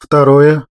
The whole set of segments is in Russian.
Второе.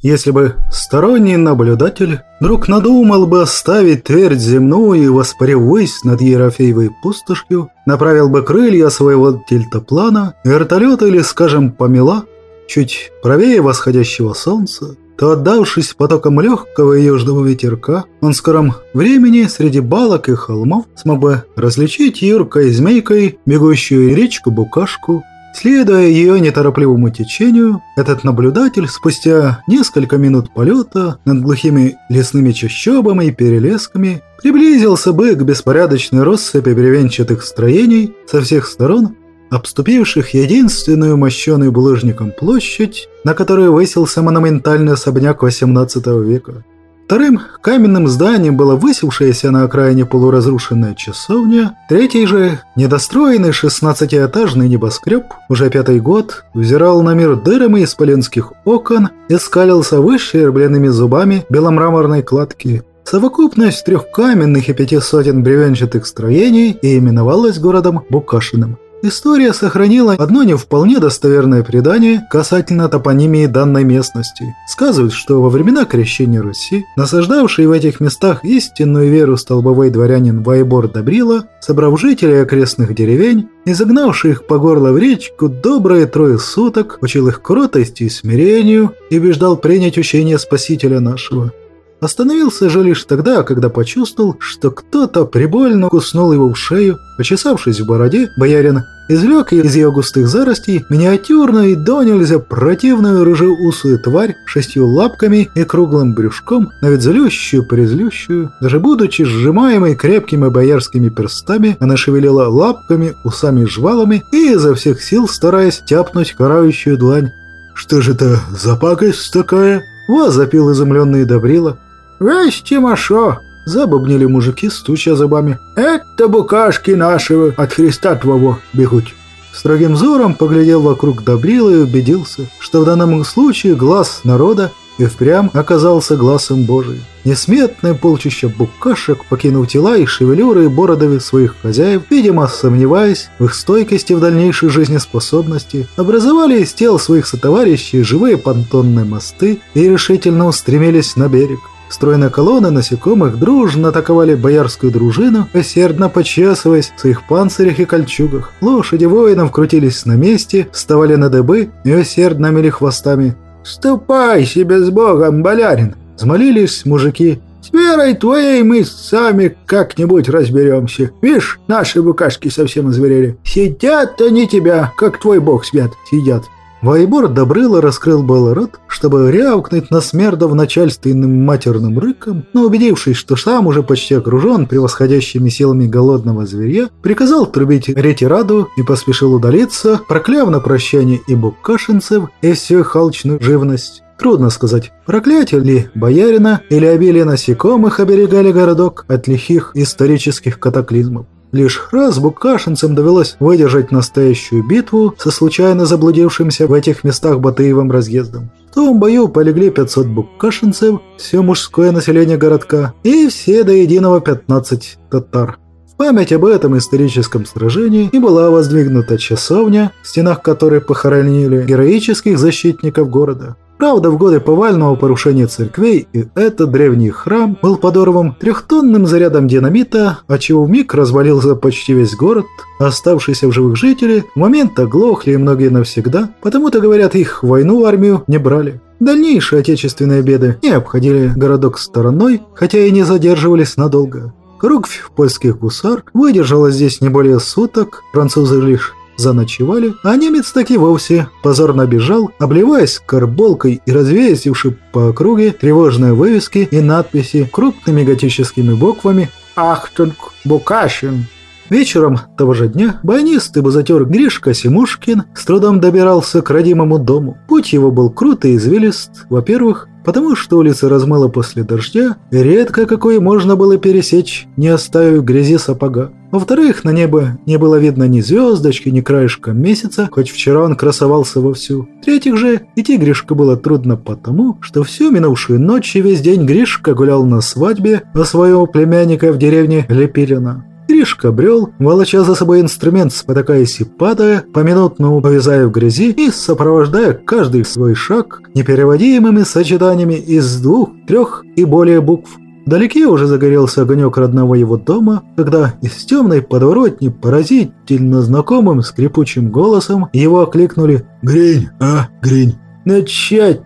Если бы сторонний наблюдатель вдруг надумал бы оставить твердь земную и воспарив ввысь над Ерофеевой пустошью, направил бы крылья своего тельтоплана, вертолета или, скажем, помела, чуть правее восходящего солнца, то, отдавшись потоком легкого и южного ветерка, он в скором времени среди балок и холмов смог бы различить юркой змейкой бегущую речку-букашку, Следуя ее неторопливому течению, этот наблюдатель спустя несколько минут полета над глухими лесными чащобами и перелесками приблизился бы к беспорядочной россыпи бревенчатых строений со всех сторон, обступивших единственную мощеную булыжником площадь, на которой высился монументальный особняк XVIII века. Вторым каменным зданием была высевшаяся на окраине полуразрушенная часовня. Третий же, недостроенный шестнадцатиэтажный небоскреб, уже пятый год, взирал на мир дырами исполенских окон и скалился выщербленными зубами беломраморной кладки. Совокупность трех каменных и пяти сотен бревенчатых строений и именовалась городом Букашиным. История сохранила одно не вполне достоверное предание касательно топонимии данной местности. Сказывают, что во времена крещения Руси, насаждавший в этих местах истинную веру столбовой дворянин Вайбор Добрила, собрав жителей окрестных деревень и загнавший их по горло в речку, добрые трое суток учил их кротости и смирению и убеждал принять учение Спасителя нашего. Остановился же лишь тогда, когда почувствовал, что кто-то прибольно куснул его в шею. Почесавшись в бороде, боярин извлек из ее густых заростей миниатюрную и до нельзя противную рыжеусую тварь шестью лапками и круглым брюшком, на вид злющую, презлющую. Даже будучи сжимаемой крепкими боярскими перстами, она шевелила лапками, усами жвалами и изо всех сил стараясь тяпнуть карающую длань. «Что же это за пакость такая?» Ва запил изумленный Добрила. «Весь Тимошо!» – забубнили мужики, стуча зубами. «Это букашки нашего от Христа твоего бегут!» Строгим взором поглядел вокруг Добрила и убедился, что в данном случае глаз народа и впрямь оказался глазом Божиим. Несметное полчища букашек, покинув тела и шевелюры и бородовых своих хозяев, видимо, сомневаясь в их стойкости в дальнейшей жизнеспособности, образовали из тел своих сотоварищей живые понтонные мосты и решительно устремились на берег. Стройная колонна насекомых дружно атаковали боярскую дружину, усердно почесываясь в своих панцирях и кольчугах. Лошади воинов крутились на месте, вставали на дыбы и усердно мели хвостами. «Ступай себе с Богом, болярин!» – взмолились мужики. «С верой твоей мы сами как-нибудь разберемся. Видишь, наши букашки совсем озверели. Сидят они тебя, как твой бог свят, сидят». Вайбор Добрыла раскрыл был рот, чтобы рявкнуть на смердов начальственным матерным рыком, но убедившись, что сам уже почти окружен превосходящими силами голодного зверя, приказал трубить ретираду и поспешил удалиться, прокляв на прощание и букашинцев, и всю халчную живность. Трудно сказать, проклятие ли боярина или обилие насекомых оберегали городок от лихих исторических катаклизмов. Лишь раз букашинцам довелось выдержать настоящую битву со случайно заблудившимся в этих местах Батыевым разъездом. В том бою полегли 500 букашинцев, все мужское население городка и все до единого 15 татар. В память об этом историческом сражении и была воздвигнута часовня, в стенах которой похоронили героических защитников города. Правда, в годы повального порушения церквей и этот древний храм был подорван трехтонным зарядом динамита, отчего вмиг развалился почти весь город. Оставшиеся в живых жители в момент оглохли и многие навсегда, потому-то, говорят, их войну в армию не брали. Дальнейшие отечественные беды не обходили городок стороной, хотя и не задерживались надолго. Круг польских гусар выдержала здесь не более суток, французы лишь заночевали, а немец так и вовсе позорно бежал, обливаясь карболкой и развесивши по округе тревожные вывески и надписи крупными готическими буквами «Ахтунг Букашин». Вечером того же дня баянист и бузотер Гришка Симушкин с трудом добирался к родимому дому. Путь его был крут и извилист, во-первых, потому что улицы размыло после дождя, и редко какую можно было пересечь, не оставив грязи сапога. Во-вторых, на небо не было видно ни звездочки, ни краешка месяца, хоть вчера он красовался вовсю. В-третьих же, идти Гришке было трудно потому, что всю минувшую ночь и весь день Гришка гулял на свадьбе у своего племянника в деревне Лепилина. Гришка брел, волоча за собой инструмент, спотыкаясь и падая, поминутно увязая в грязи и сопровождая каждый свой шаг непереводимыми сочетаниями из двух, трех и более букв. Вдалеке уже загорелся огонек родного его дома, когда из темной подворотни поразительно знакомым скрипучим голосом его окликнули «Гринь, а, Гринь!» «Начать!»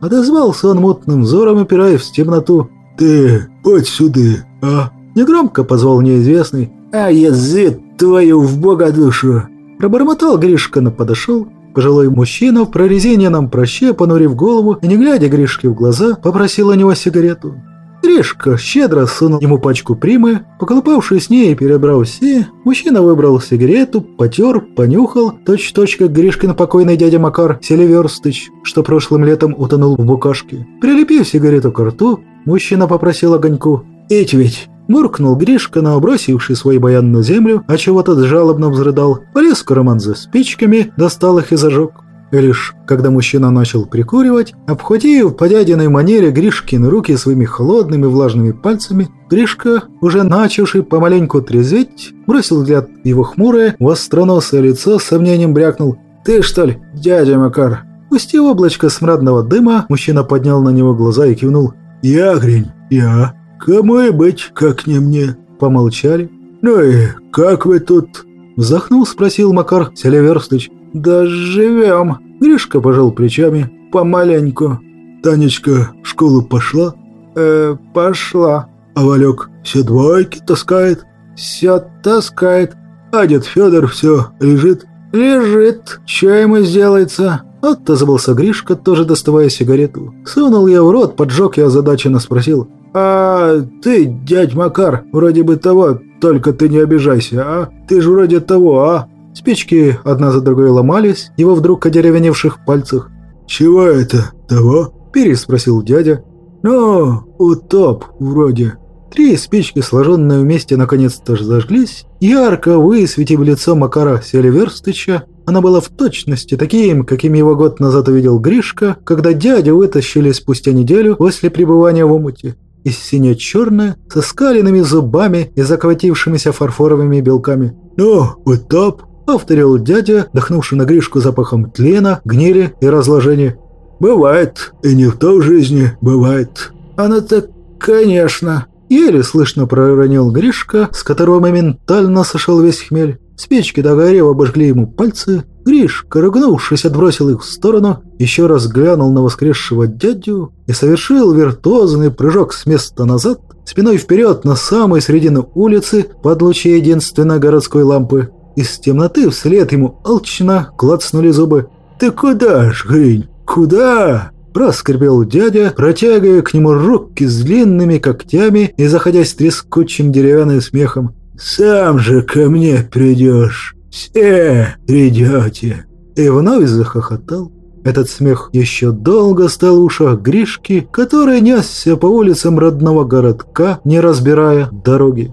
Отозвался он мутным взором, опираясь в темноту. «Ты, подь сюда, а?» Негромко позвал неизвестный. «А язык твою в бога душу!» Пробормотал Гришка, но подошел. Пожилой мужчина в прорезиненном проще, понурив голову и не глядя Гришке в глаза, попросил у него сигарету. Гришка щедро сунул ему пачку примы, поколупавшись с ней и перебрал все, мужчина выбрал сигарету, потер, понюхал, точь-точь как Гришкин покойный дядя Макар Селиверстыч, что прошлым летом утонул в букашке. Прилепив сигарету к рту, мужчина попросил огоньку. «Ить ведь!» Муркнул Гришка, но бросивший свой баян на землю, а чего тот жалобно взрыдал, полез в карман за спичками, достал их и зажег. И лишь когда мужчина начал прикуривать, обхватив по дядиной манере Гришкины руки своими холодными влажными пальцами, Гришка, уже начавший помаленьку трезветь, бросил взгляд в его хмурое, востроносое лицо с сомнением брякнул «Ты что ли, дядя Макар?» Пустив облачко смрадного дыма, мужчина поднял на него глаза и кивнул «Я, Гринь, я. Кому и быть, как не мне?» Помолчали. «Ну и как вы тут?» Вздохнул, спросил Макар Селиверстыч. «Да живем!» Гришка пожал плечами. «Помаленьку». «Танечка в школу пошла?» «Э, пошла». «А Валек все двойки таскает?» «Все таскает». «А дед Федор все лежит?» «Лежит. Че ему сделается?» Отозвался Гришка, тоже доставая сигарету. Сунул я в рот, поджег я озадаченно спросил. «А ты, дядь Макар, вроде бы того, только ты не обижайся, а? Ты же вроде того, а?» Спички одна за другой ломались, его вдруг одеревеневших пальцах. «Чего это? Того?» – переспросил дядя. «Ну, утоп, вроде». Три спички, сложенные вместе, наконец-то зажглись, ярко высветив лицо Макара Селиверстыча. Она была в точности таким, каким его год назад увидел Гришка, когда дядя вытащили спустя неделю после пребывания в омуте. И сине-черная, со скаленными зубами и захватившимися фарфоровыми белками. «Ну, утоп, повторил дядя, дохнувший на Гришку запахом тлена, гнили и разложения. «Бывает, и не в той жизни, бывает». «Она-то, конечно». Еле слышно проронил Гришка, с которого моментально сошел весь хмель. Спички догорев обожгли ему пальцы. Гришка, ругнувшись, отбросил их в сторону, еще раз глянул на воскресшего дядю и совершил виртуозный прыжок с места назад, спиной вперед на самой середину улицы под лучи единственной городской лампы. Из темноты вслед ему алчно клацнули зубы. «Ты куда ж, Гринь, куда?» Проскрипел дядя, протягивая к нему руки с длинными когтями и заходясь трескучим деревянным смехом. «Сам же ко мне придешь! Все придете!» И вновь захохотал. Этот смех еще долго стал в ушах Гришки, который несся по улицам родного городка, не разбирая дороги.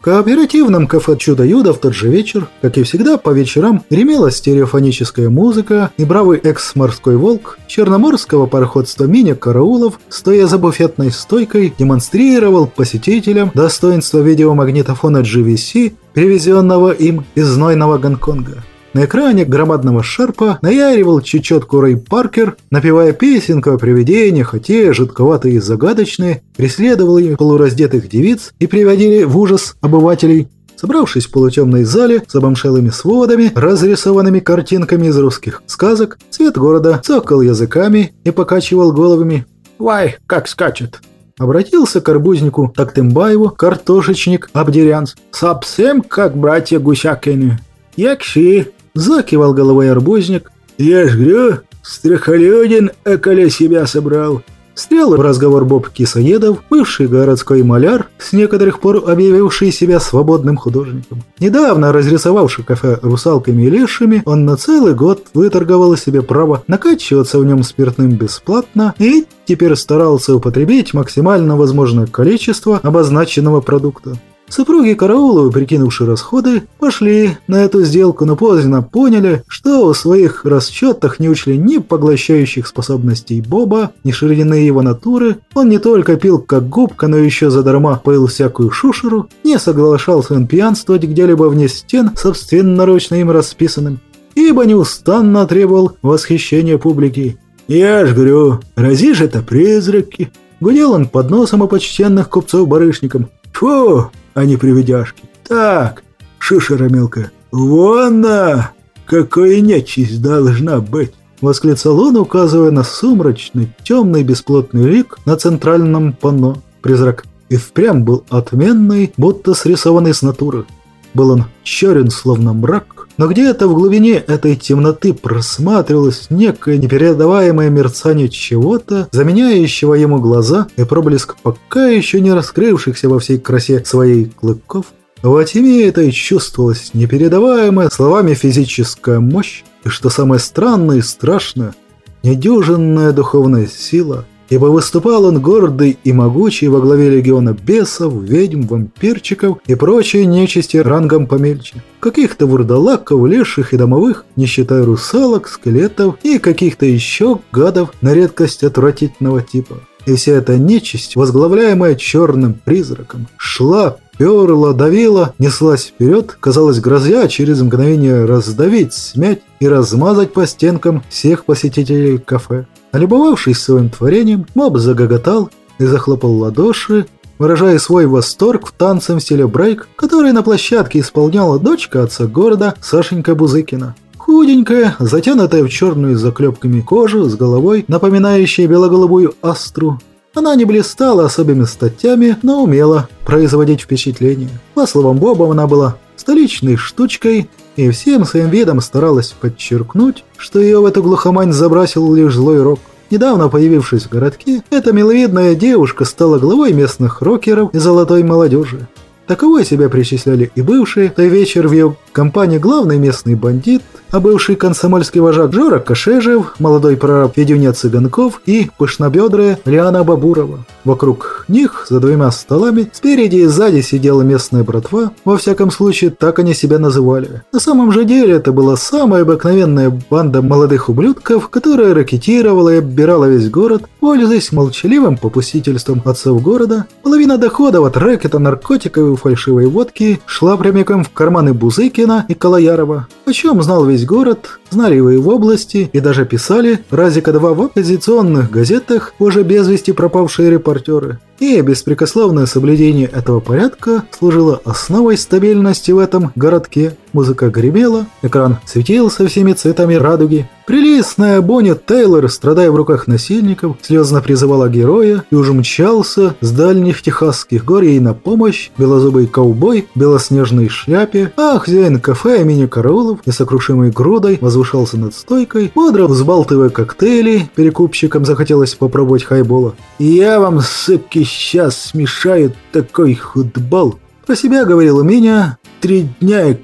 Кооперативном кафе «Чудо-Юдо» в тот же вечер, как и всегда, по вечерам гремела стереофоническая музыка, и бравый экс-морской волк черноморского пароходства Миня Караулов, стоя за буфетной стойкой, демонстрировал посетителям достоинство видеомагнитофона GVC, привезенного им из знойного Гонконга. На экране громадного шарпа наяривал чечетку Рэй Паркер, напевая песенку о привидениях, а те, жутковатые и загадочные, преследовали полураздетых девиц и приводили в ужас обывателей. Собравшись в полутемной зале с обомшелыми сводами, разрисованными картинками из русских сказок, цвет города цокал языками и покачивал головами. «Вай, как скачет!» Обратился к арбузнику Тактымбаеву картошечник Абдерянц. «Совсем как братья Гусякины!» «Якши!» Закивал головой арбузник. «Я ж говорю, страхолюдин около себя собрал». Стрел в разговор Боб Кисоедов, бывший городской маляр, с некоторых пор объявивший себя свободным художником. Недавно разрисовавший кафе русалками и лешими, он на целый год выторговал себе право накачиваться в нем спиртным бесплатно и теперь старался употребить максимально возможное количество обозначенного продукта. Супруги Карауловы, прикинувши расходы, пошли на эту сделку, но поздно поняли, что в своих расчетах не учли ни поглощающих способностей Боба, ни ширины его натуры. Он не только пил как губка, но еще задарма поил всякую шушеру, не соглашался он пьянствовать где-либо вне стен, собственноручно им расписанным, ибо неустанно требовал восхищения публики. «Я ж говорю, разишь это призраки!» Гудел он под носом у почтенных купцов-барышникам. «Фу, а не привидяшки. Так, шишера мелкая. Вон она! Какой нечисть должна быть!» Восклицал он, указывая на сумрачный, темный, бесплотный лик на центральном панно. Призрак и впрямь был отменный, будто срисованный с натуры. Был он черен, словно мрак, но где-то в глубине этой темноты просматривалось некое непередаваемое мерцание чего-то, заменяющего ему глаза и проблеск пока еще не раскрывшихся во всей красе своей клыков. Во тьме этой чувствовалась непередаваемая словами физическая мощь, и что самое странное и страшное, недюжинная духовная сила – ибо выступал он гордый и могучий во главе легиона бесов, ведьм, вампирчиков и прочей нечисти рангом помельче. Каких-то вурдалаков, леших и домовых, не считая русалок, скелетов и каких-то еще гадов на редкость отвратительного типа. И вся эта нечисть, возглавляемая черным призраком, шла, перла, давила, неслась вперед, казалось, грозя через мгновение раздавить, смять и размазать по стенкам всех посетителей кафе. Налюбовавшись своим творением, моб загоготал и захлопал ладоши, выражая свой восторг в танце в стиле брейк, который на площадке исполняла дочка отца города Сашенька Бузыкина. Худенькая, затянутая в черную заклепками кожу, с головой, напоминающей белоголубую астру. Она не блистала особыми статьями, но умела производить впечатление. По словам Боба, она была столичной штучкой и всем своим видом старалась подчеркнуть, что ее в эту глухомань забросил лишь злой рок. Недавно появившись в городке, эта миловидная девушка стала главой местных рокеров и золотой молодежи. Таковой себя причисляли и бывшие. Той вечер в ее компании главный местный бандит, а бывший комсомольский вожак Жора Кашежев, молодой прораб Федюня Цыганков и пышнобедрая Лиана Бабурова. Вокруг них, за двумя столами, спереди и сзади сидела местная братва, во всяком случае, так они себя называли. На самом же деле это была самая обыкновенная банда молодых ублюдков, которая ракетировала и оббирала весь город, пользуясь молчаливым попустительством отцов города. Половина доходов от рэкета, наркотиков и фальшивой водки шла прямиком в карманы Бузыкина и Калаярова, о чем знал весь город, знали его и в области, и даже писали разика-два в оппозиционных газетах уже без вести пропавшие репортеры и беспрекословное соблюдение этого порядка служило основой стабильности в этом городке. Музыка гремела, экран светился всеми цветами радуги. Прелестная Бонни Тейлор, страдая в руках насильников, слезно призывала героя и уже мчался с дальних техасских гор ей на помощь белозубый ковбой в белоснежной шляпе, а хозяин кафе имени Караулов несокрушимой грудой возвышался над стойкой, бодро взбалтывая коктейли, перекупщикам захотелось попробовать хайбола. «Я вам, суки, сейчас смешают такой футбол. Про себя говорил меня, три дня и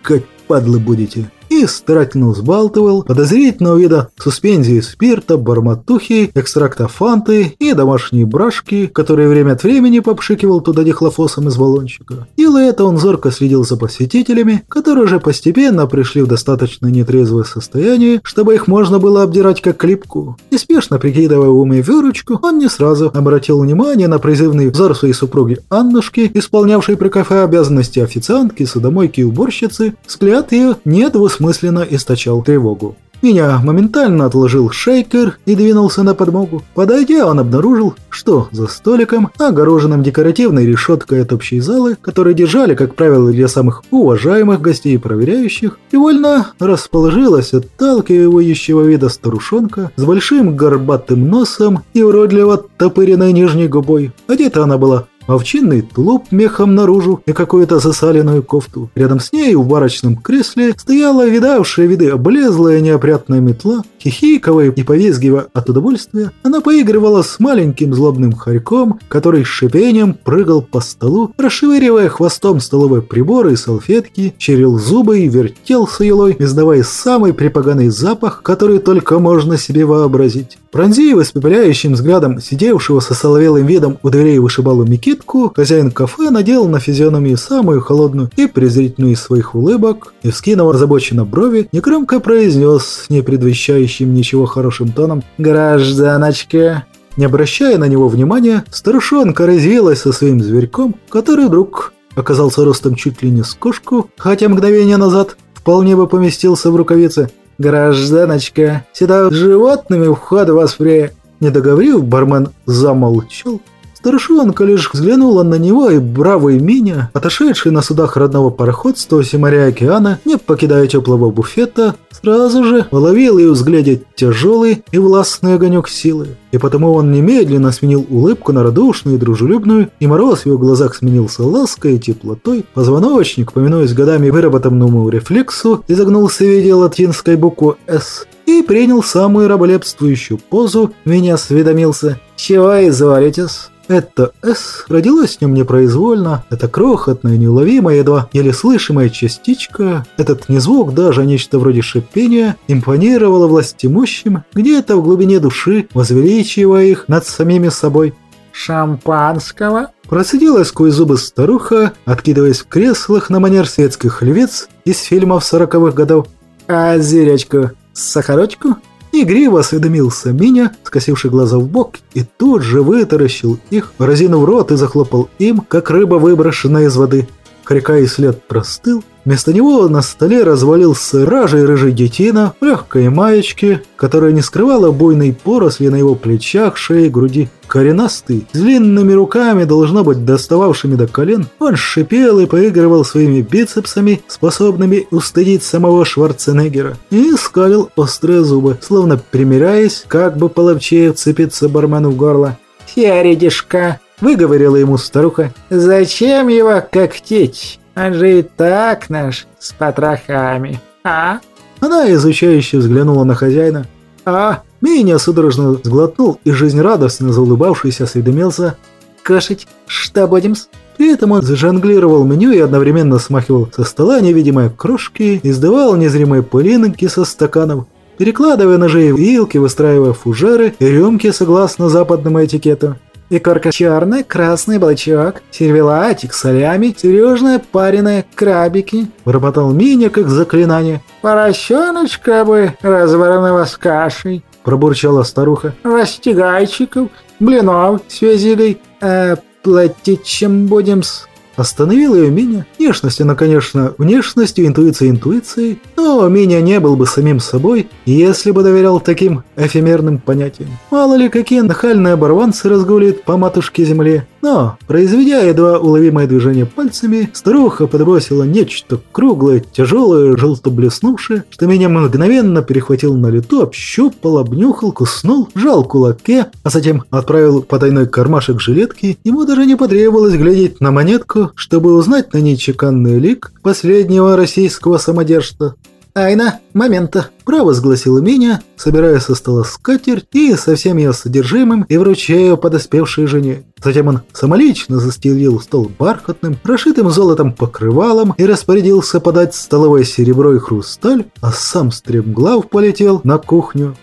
падлы будете и старательно взбалтывал подозрительного вида суспензии спирта, барматухи, экстракта фанты и домашние брашки, которые время от времени попшикивал туда дихлофосом из баллончика. Делая это, он зорко следил за посетителями, которые уже постепенно пришли в достаточно нетрезвое состояние, чтобы их можно было обдирать как клипку. Неспешно прикидывая в выручку, он не сразу обратил внимание на призывный взор своей супруги Аннушки, исполнявшей при кафе обязанности официантки, судомойки и уборщицы. Взгляд ее недвусмысленно мысленно источал тревогу. Меня моментально отложил шейкер и двинулся на подмогу. Подойдя, он обнаружил, что за столиком, огороженным декоративной решеткой от общей залы, которые держали, как правило, для самых уважаемых гостей и проверяющих, невольно расположилась отталкивающего вида старушонка с большим горбатым носом и уродливо топыренной нижней губой. Одета она была овчинный тулуп мехом наружу и какую-то засаленную кофту. Рядом с ней в барочном кресле стояла видавшая виды облезлая неопрятная метла, хихикавая и повизгивая от удовольствия. Она поигрывала с маленьким злобным хорьком, который с шипением прыгал по столу, расшвыривая хвостом столовые приборы и салфетки, черил зубы и вертел с елой, издавая самый припоганый запах, который только можно себе вообразить. Пронзив испепеляющим взглядом сидевшего со соловелым видом у дверей вышибалу Микитку, хозяин кафе надел на физиономию самую холодную и презрительную из своих улыбок и, вскинув озабоченно брови, негромко произнес, не предвещающим ничего хорошим тоном «Гражданочка». Не обращая на него внимания, старушонка развилась со своим зверьком, который вдруг оказался ростом чуть ли не с кошку, хотя мгновение назад вполне бы поместился в рукавице – «Гражданочка, сюда животными вход воспре...» Не договорив, бармен замолчал. Старшонка лишь взглянула на него, и бравый Миня, отошедший на судах родного пароходства с моря океана, не покидая теплого буфета, сразу же уловил и взгляде тяжелый и властный огонек силы. И потому он немедленно сменил улыбку на радушную и дружелюбную, и мороз в его глазах сменился лаской и теплотой. Позвоночник, поминуясь годами выработанному рефлексу, изогнулся в виде латинской буквы «С» и принял самую раболепствующую позу, меня осведомился. «Чего изволитесь?» Это «С» родилось в нем непроизвольно, это крохотная, неуловимая, едва еле слышимая частичка, этот не звук, даже нечто вроде шипения, импонировало властимущим где-то в глубине души, возвеличивая их над самими собой. «Шампанского?» Процедила сквозь зубы старуха, откидываясь в креслах на манер светских львиц из фильмов сороковых годов. «А зеречку? Сахарочку?» Игриво осведомился Миня, скосивший глаза в бок, и тут же вытаращил их, разинув рот и захлопал им, как рыба, выброшенная из воды. Крика и след простыл, Вместо него на столе развалился ражей рыжий детина в легкой маечке, которая не скрывала буйной поросли на его плечах, шее, груди. Коренастый, с длинными руками, должно быть достававшими до колен, он шипел и поигрывал своими бицепсами, способными устыдить самого Шварценеггера, и скалил острые зубы, словно примиряясь, как бы половчее вцепиться бармену в горло. «Феридишка!» — выговорила ему старуха. «Зачем его когтеть?» Он же и так наш, с потрохами, а?» Она изучающе взглянула на хозяина. «А?» Меня судорожно сглотнул и жизнерадостно заулыбавшись осведомился. «Кушать что будем-с?» При этом он зажонглировал меню и одновременно смахивал со стола невидимые крошки, издавал незримые пылинки со стаканов, перекладывая ножи и вилки, выстраивая фужеры и рюмки согласно западному этикету. Икорка черная, красный балычок, сервелатик, солями, сережная пареная, крабики. Бормотал Миня, как заклинание. Поросеночка бы разваренного с кашей. Пробурчала старуха. Растягайчиков, блинов с вязилей. А платить чем будем с... Остановил ее Миня. Внешность она, конечно, внешностью, интуицией интуицией, но Миня не был бы самим собой, если бы доверял таким эфемерным понятиям. Мало ли, какие нахальные оборванцы разгуливают по матушке земле. Но, произведя едва уловимое движение пальцами, старуха подбросила нечто круглое, тяжелое, желто блеснувшее, что меня мгновенно перехватил на лету, общупал, обнюхал, куснул, жал кулаке, а затем отправил потайной кармашек жилетки. Ему даже не потребовалось глядеть на монетку, чтобы узнать на ней чеканный лик последнего российского самодержца. «Айна, момента!» – провозгласила меня, собирая со стола скатерть и со всем ее содержимым и вручая подоспевшей жене. Затем он самолично застелил стол бархатным, расшитым золотом покрывалом и распорядился подать столовое серебро и хрусталь, а сам стремглав полетел на кухню.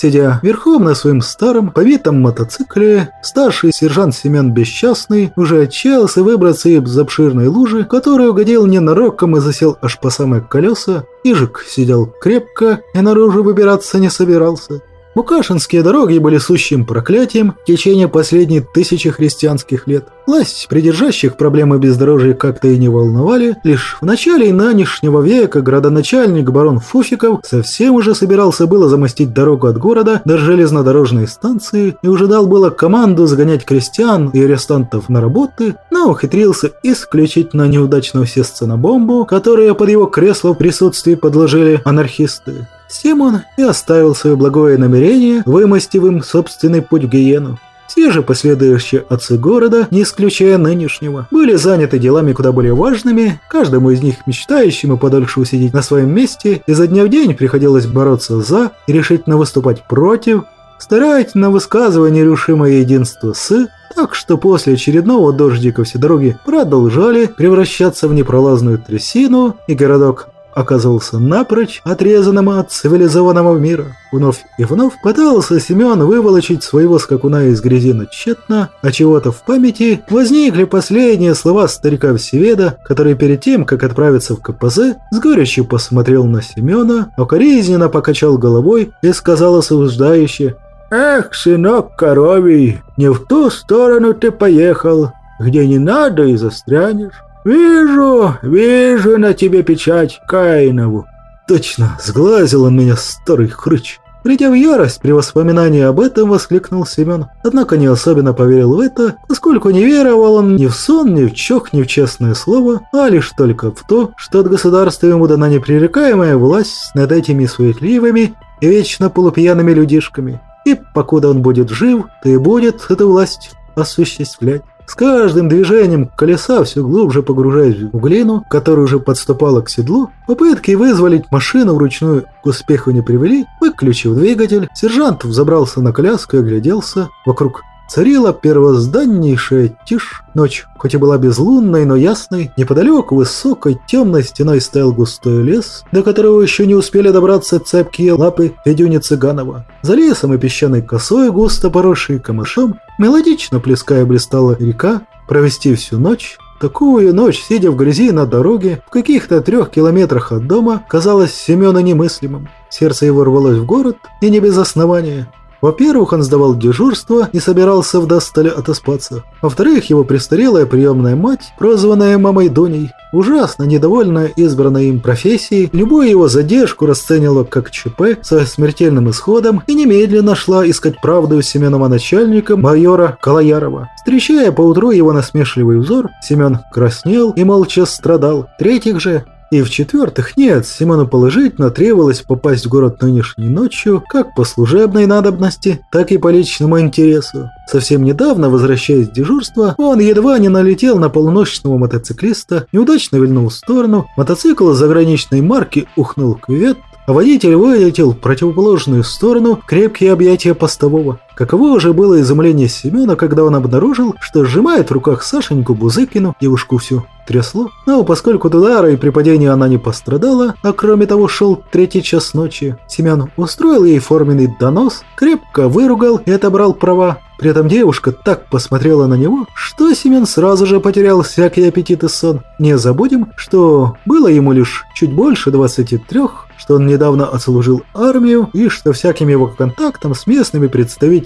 Сидя верхом на своем старом, повитом мотоцикле, старший сержант Семен Бесчастный уже отчаялся выбраться из обширной лужи, которая угодил ненароком и засел аж по самые колеса. Ижик сидел крепко и наружу выбираться не собирался. Букашинские дороги были сущим проклятием в течение последних тысячи христианских лет. Власть придержащих проблемы бездорожья как-то и не волновали. Лишь в начале нынешнего века градоначальник барон Фуфиков совсем уже собирался было замостить дорогу от города до железнодорожной станции и уже дал было команду загонять крестьян и арестантов на работы, но ухитрился исключительно неудачно усесться на бомбу, которую под его кресло в присутствии подложили анархисты. С и оставил свое благое намерение, вымостив им собственный путь в гиену. Все же последующие отцы города, не исключая нынешнего, были заняты делами куда более важными, каждому из них мечтающему подольше усидеть на своем месте, изо дня в день приходилось бороться за и решительно выступать против, старательно высказывая нерушимое единство с, так что после очередного дождика все дороги продолжали превращаться в непролазную трясину, и городок оказывался напрочь отрезанным от цивилизованного мира. Вновь и вновь пытался Семен выволочить своего скакуна из грязи тщетно, а чего-то в памяти возникли последние слова старика Всеведа, который перед тем, как отправиться в КПЗ, с горечью посмотрел на Семена, укоризненно покачал головой и сказал осуждающе «Эх, сынок коровий, не в ту сторону ты поехал, где не надо и застрянешь. Вижу, вижу на тебе печать Каинову». Точно, сглазил он меня, старый хрыч. Придя в ярость при воспоминании об этом, воскликнул Семен. Однако не особенно поверил в это, поскольку не веровал он ни в сон, ни в чох, ни в честное слово, а лишь только в то, что от государства ему дана непререкаемая власть над этими суетливыми и вечно полупьяными людишками и покуда он будет жив, то и будет эту власть осуществлять. С каждым движением колеса все глубже погружаясь в глину, которая уже подступала к седлу, попытки вызволить машину вручную к успеху не привели, выключив двигатель, сержант взобрался на коляску и огляделся. Вокруг Царила первозданнейшая тишь. Ночь, хоть и была безлунной, но ясной, неподалеку высокой темной стеной стоял густой лес, до которого еще не успели добраться цепкие лапы Федюни Цыганова. За лесом и песчаной косой, густо поросшей камышом, мелодично плеская блистала река, провести всю ночь Такую ночь, сидя в грязи на дороге, в каких-то трех километрах от дома, казалось Семена немыслимым. Сердце его рвалось в город, и не без основания. Во-первых, он сдавал дежурство и собирался в достале отоспаться. Во-вторых, его престарелая приемная мать, прозванная мамой Дуней, ужасно недовольная избранной им профессией, любую его задержку расценила как ЧП со смертельным исходом и немедленно шла искать правду у Семенова начальника майора Калаярова. Встречая поутру его насмешливый взор, Семен краснел и молча страдал. Третьих же и в-четвертых, нет, Симону положительно требовалось попасть в город нынешней ночью как по служебной надобности, так и по личному интересу. Совсем недавно, возвращаясь с дежурства, он едва не налетел на полуночного мотоциклиста, неудачно вильнул в сторону, мотоцикл заграничной марки ухнул к кювет, а водитель вылетел в противоположную сторону крепкие объятия постового. Каково же было изумление Семена, когда он обнаружил, что сжимает в руках Сашеньку Бузыкину, девушку всю трясло. Но поскольку от удара и при падении она не пострадала, а кроме того шел третий час ночи, Семен устроил ей форменный донос, крепко выругал и отобрал права. При этом девушка так посмотрела на него, что Семен сразу же потерял всякий аппетит и сон. Не забудем, что было ему лишь чуть больше 23, что он недавно отслужил армию и что всяким его контактам с местными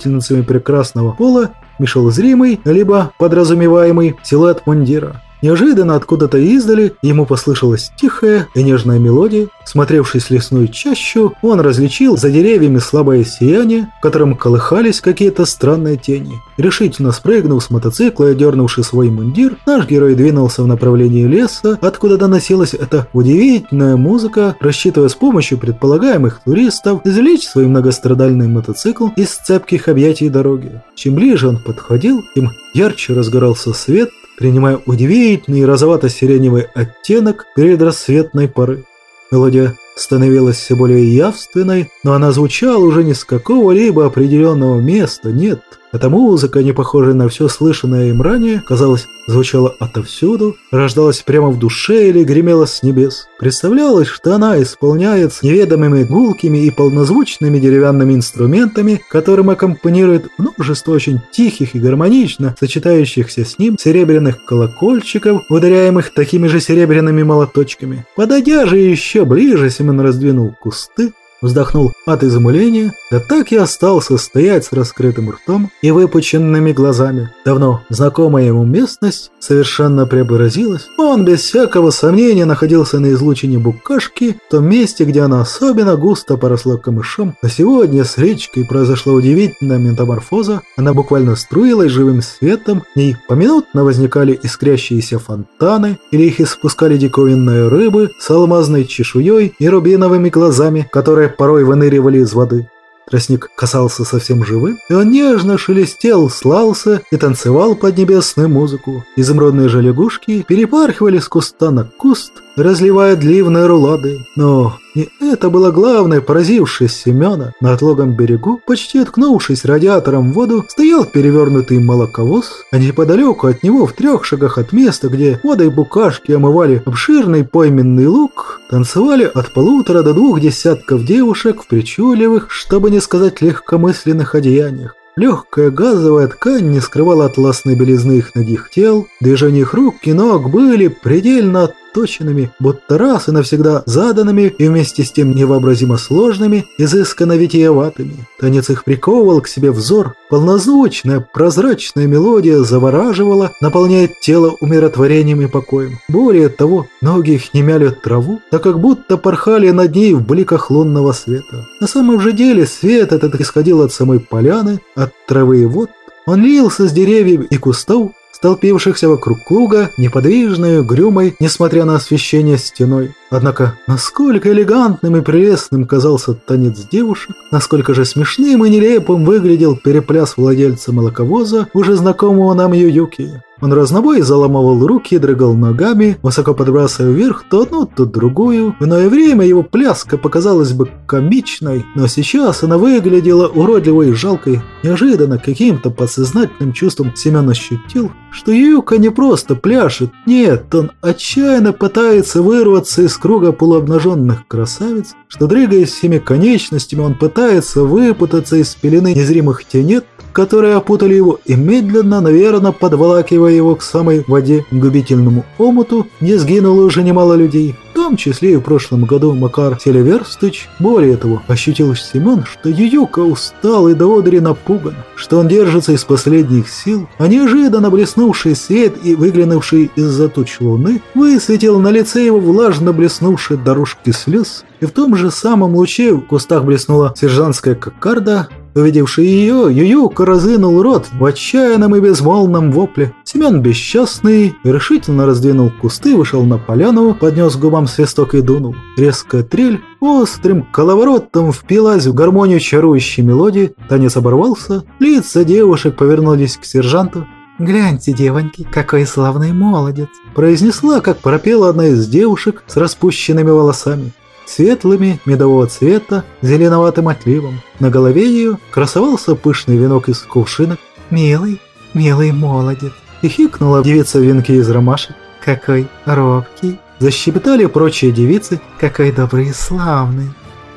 представительницами прекрасного пола мешал зримый, либо подразумеваемый силуэт мундира. Неожиданно откуда-то издали ему послышалась тихая и нежная мелодия. Смотревшись лесную чащу, он различил за деревьями слабое сияние, в котором колыхались какие-то странные тени. Решительно спрыгнув с мотоцикла и дернувший свой мундир, наш герой двинулся в направлении леса, откуда доносилась эта удивительная музыка, рассчитывая с помощью предполагаемых туристов извлечь свой многострадальный мотоцикл из цепких объятий дороги. Чем ближе он подходил, тем ярче разгорался свет, принимая удивительный розовато-сиреневый оттенок предрассветной поры. Мелодия становилась все более явственной, но она звучала уже не с какого-либо определенного места, нет – эта музыка, не похожая на все слышанное им ранее, казалось, звучала отовсюду, рождалась прямо в душе или гремела с небес. Представлялось, что она исполняет с неведомыми гулкими и полнозвучными деревянными инструментами, которым аккомпанирует множество очень тихих и гармонично сочетающихся с ним серебряных колокольчиков, ударяемых такими же серебряными молоточками. Подойдя же еще ближе, Семен раздвинул кусты, Вздохнул от изумления, да так и остался стоять с раскрытым ртом и выпученными глазами. Давно знакомая ему местность совершенно преобразилась. Он без всякого сомнения находился на излучине букашки, в том месте, где она особенно густо поросла камышом. А сегодня с речкой произошла удивительная метаморфоза. Она буквально струилась живым светом, в ней поминутно возникали искрящиеся фонтаны, или их испускали диковинные рыбы с алмазной чешуей и рубиновыми глазами, которые порой выныривали из воды. Тростник касался совсем живым, и он нежно шелестел, слался и танцевал под небесную музыку. Изумрудные же лягушки перепархивали с куста на куст, разливая длинные рулады. Но не это было главное, поразившее Семена. На отлогом берегу, почти откнувшись радиатором в воду, стоял перевернутый молоковоз, а неподалеку от него, в трех шагах от места, где водой букашки омывали обширный пойменный луг, танцевали от полутора до двух десятков девушек в причудливых, чтобы не сказать легкомысленных одеяниях. Легкая газовая ткань не скрывала атласной белизны их ногих тел, движения их рук и ног были предельно отточенными, будто раз и навсегда заданными и вместе с тем невообразимо сложными, изысканно витиеватыми. Танец их приковывал к себе взор, полнозвучная, прозрачная мелодия завораживала, наполняя тело умиротворением и покоем. Более того, ноги их не мяли траву, так как будто порхали над ней в бликах лунного света. На самом же деле свет этот исходил от самой поляны, от травы и вод, он лился с деревьев и кустов, столпившихся вокруг клуга, неподвижной, грюмой, несмотря на освещение стеной. Однако, насколько элегантным и прелестным казался танец девушек, насколько же смешным и нелепым выглядел перепляс владельца молоковоза, уже знакомого нам Ююки. Он разнобой заламывал руки, дрыгал ногами, высоко подбрасывая вверх то одну, то другую. В иное время его пляска показалась бы комичной, но сейчас она выглядела уродливой и жалкой. Неожиданно каким-то подсознательным чувством Семен ощутил, что Юка не просто пляшет, нет, он отчаянно пытается вырваться из круга полуобнаженных красавиц, что дрыгаясь всеми конечностями он пытается выпутаться из пелены незримых тенет, которые опутали его и медленно, наверное, подволакивая его к самой воде, губительному омуту, не сгинуло уже немало людей, в том числе и в прошлом году Макар Селиверстыч. Более того, ощутил Семен, что Ююка устал и до одри напуган, что он держится из последних сил, а неожиданно блеснувший свет и выглянувший из-за туч луны высветил на лице его влажно блеснувшие дорожки слез, и в том же самом луче в кустах блеснула сержантская кокарда, Увидевший ее, Ююка разынул рот в отчаянном и безмолвном вопле. Семен бесчастный решительно раздвинул кусты, вышел на поляну, поднес губам свисток и дунул. Резкая трель острым коловоротом впилась в гармонию чарующей мелодии, танец оборвался, лица девушек повернулись к сержанту. «Гляньте, девоньки, какой славный молодец!» произнесла, как пропела одна из девушек с распущенными волосами светлыми, медового цвета, зеленоватым отливом. На голове ее красовался пышный венок из кувшинок. «Милый, милый молодец!» И хикнула девица в венке из ромашек. «Какой робкий!» Защебетали прочие девицы. «Какой добрый и славный!»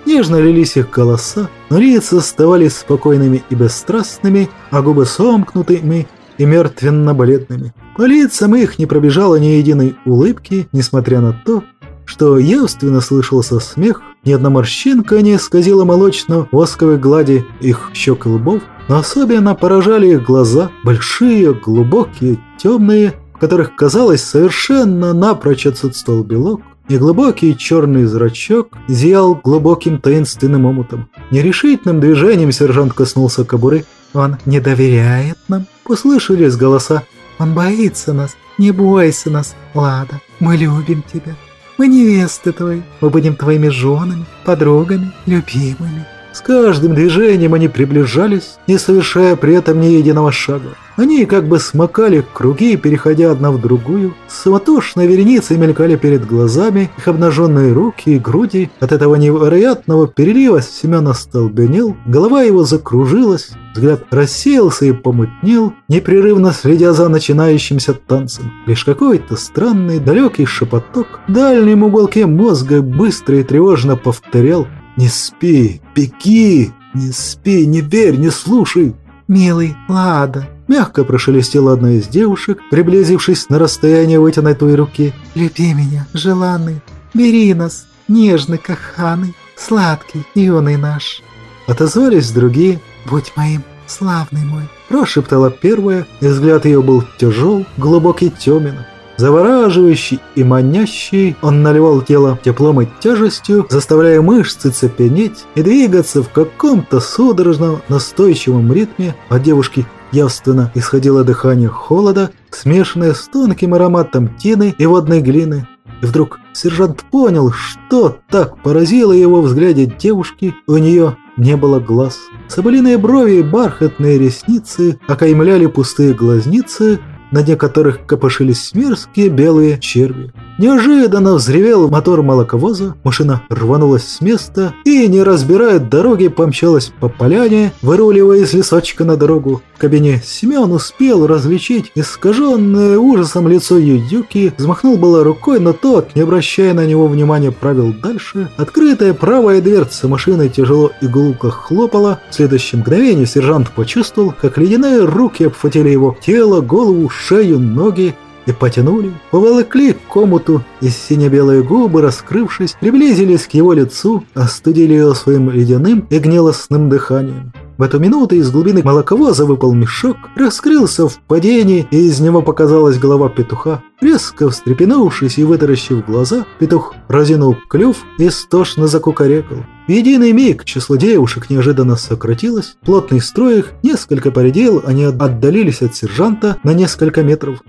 Нежно лились их голоса, но лица оставались спокойными и бесстрастными, а губы сомкнутыми и мертвенно-бледными. По лицам их не пробежало ни единой улыбки, несмотря на то, что явственно слышался смех, ни одна морщинка не исказила молочно-восковой глади их щек и лбов, но особенно поражали их глаза, большие, глубокие, темные, в которых, казалось, совершенно напрочь отсутствовал белок, и глубокий черный зрачок зиял глубоким таинственным омутом. Нерешительным движением сержант коснулся кобуры. «Он не доверяет нам?» Послышались голоса. «Он боится нас. Не бойся нас, Лада. Мы любим тебя. Мы невесты твои, мы будем твоими женами, подругами, любимыми». С каждым движением они приближались, не совершая при этом ни единого шага. Они как бы смыкали круги, переходя одна в другую. Самотошной вереницей мелькали перед глазами их обнаженные руки и груди. От этого невероятного перелива Семен остолбенел, голова его закружилась, взгляд рассеялся и помутнел, непрерывно следя за начинающимся танцем. Лишь какой-то странный далекий шепоток в дальнем уголке мозга быстро и тревожно повторял «Не спи, беги, не спи, не верь, не слушай!» «Милый, Лада!» Мягко прошелестела одна из девушек, приблизившись на расстояние вытянутой руки. «Люби меня, желанный, бери нас, нежный, каханый, сладкий, юный наш». Отозвались другие. «Будь моим, славный мой», прошептала первая, и взгляд ее был тяжел, глубокий темен. Завораживающий и манящий, он наливал тело теплом и тяжестью, заставляя мышцы цепенеть и двигаться в каком-то судорожном настойчивом ритме, а девушки явственно исходило дыхание холода, смешанное с тонким ароматом тины и водной глины. И вдруг сержант понял, что так поразило его взгляде девушки, у нее не было глаз. Соболиные брови и бархатные ресницы окаймляли пустые глазницы, на дне которых копошились мерзкие белые черви. Неожиданно взревел мотор молоковоза, машина рванулась с места и, не разбирая дороги, помчалась по поляне, выруливая из лесочка на дорогу. В кабине Семен успел различить искаженное ужасом лицо Юдюки, взмахнул было рукой, но тот, не обращая на него внимания, правил дальше. Открытая правая дверца машины тяжело и гулко хлопала. В следующем мгновении сержант почувствовал, как ледяные руки обхватили его тело, голову, шею, ноги и потянули, поволокли к комуту, и сине-белые губы, раскрывшись, приблизились к его лицу, остудили его своим ледяным и гнилостным дыханием. В эту минуту из глубины молоковоза выпал мешок, раскрылся в падении, и из него показалась голова петуха. Резко встрепенувшись и вытаращив глаза, петух разинул клюв и стошно закукарекал. В единый миг число девушек неожиданно сократилось, плотный строй их несколько поредел, они отдалились от сержанта на несколько метров.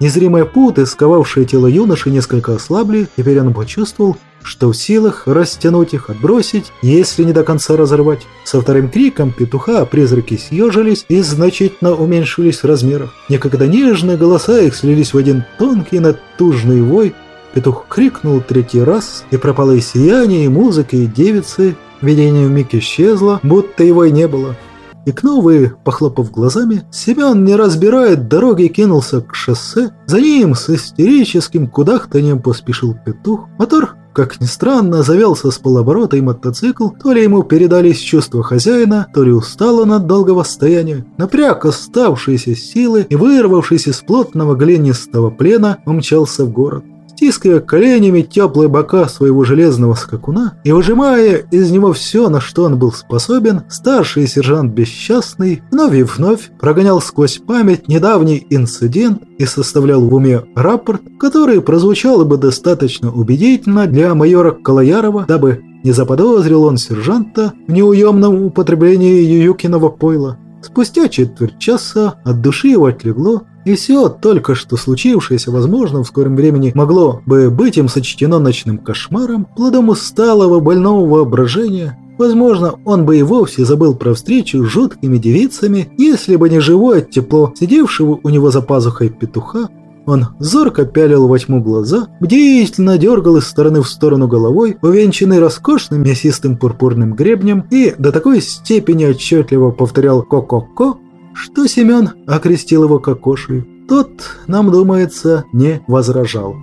Незримые путы, сковавшие тело юноши, несколько ослабли, теперь он почувствовал, что в силах растянуть их, отбросить, если не до конца разорвать. Со вторым криком петуха призраки съежились и значительно уменьшились в размерах. Некогда нежные голоса их слились в один тонкий натужный вой. Петух крикнул третий раз, и пропало и сияние, и музыка, и девицы. Видение вмиг исчезло, будто его и не было. И похлопав глазами, Семен, не разбирая дороги, кинулся к шоссе. За ним с истерическим кудахтанием поспешил петух. Мотор, как ни странно, завелся с полоборота и мотоцикл. То ли ему передались чувства хозяина, то ли устало от долгого стояния. Напряг оставшиеся силы и, вырвавшись из плотного глинистого плена, умчался в город стискивая коленями теплые бока своего железного скакуна и выжимая из него все, на что он был способен, старший сержант Бесчастный вновь и вновь прогонял сквозь память недавний инцидент и составлял в уме рапорт, который прозвучал бы достаточно убедительно для майора Калаярова, дабы не заподозрил он сержанта в неуемном употреблении Ююкиного пойла. Спустя четверть часа от души его отлегло, и все только что случившееся, возможно, в скором времени могло бы быть им сочтено ночным кошмаром, плодом усталого больного воображения. Возможно, он бы и вовсе забыл про встречу с жуткими девицами, если бы не живое тепло сидевшего у него за пазухой петуха, он зорко пялил во тьму глаза, бдительно дергал из стороны в сторону головой, увенчанный роскошным мясистым пурпурным гребнем, и до такой степени отчетливо повторял «ко-ко-ко», что Семен окрестил его кокошей. Тот, нам думается, не возражал.